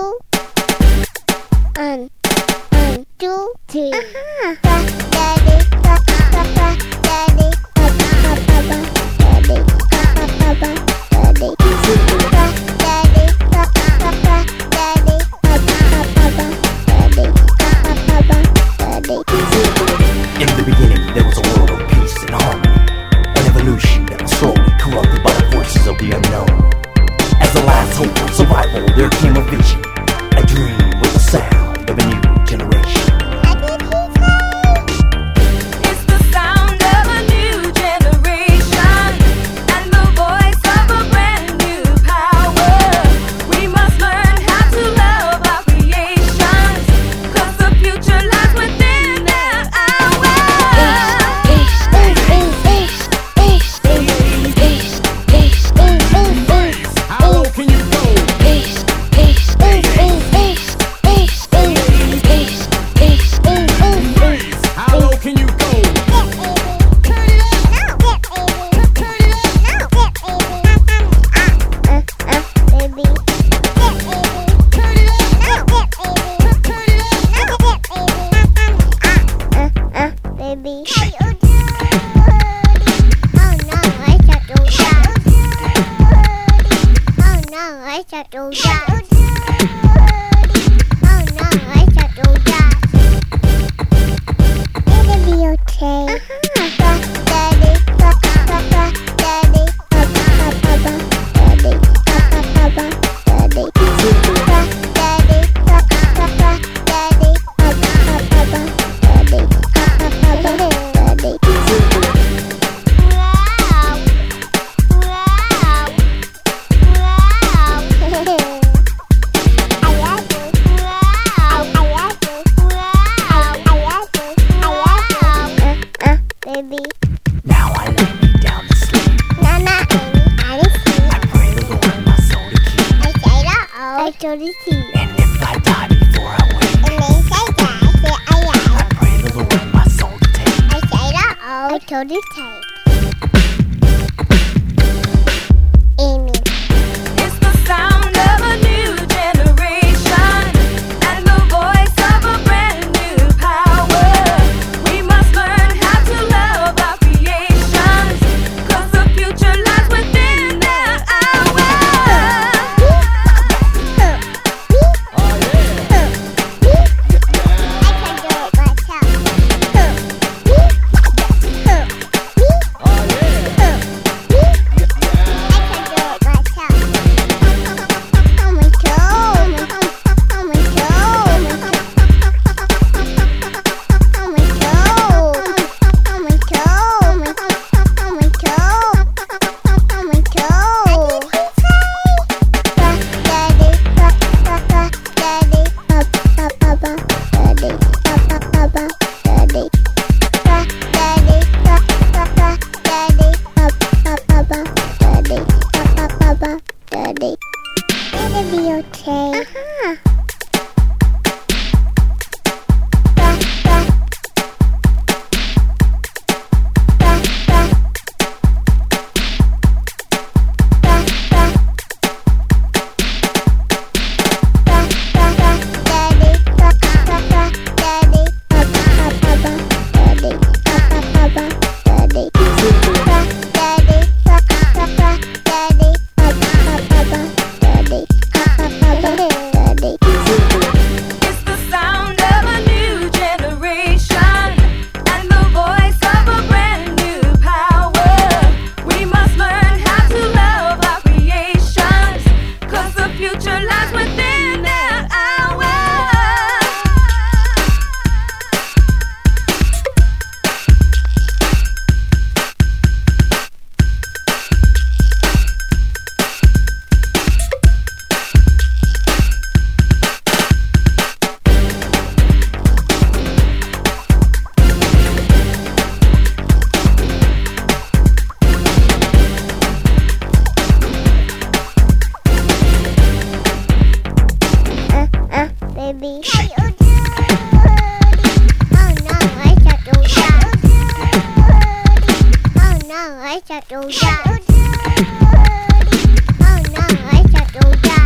two. One, one, two, three. Uh-huh. Daddy, daddy, daddy, daddy, daddy, daddy, daddy, daddy, daddy, daddy. I shall do that. Oh no, I shall do that. And if thy body for a week, I pray the Lord my soul to take. I say, oh, totally take. Oh no, I shut do. Oh no, I shut do. Oh no, I shut do that.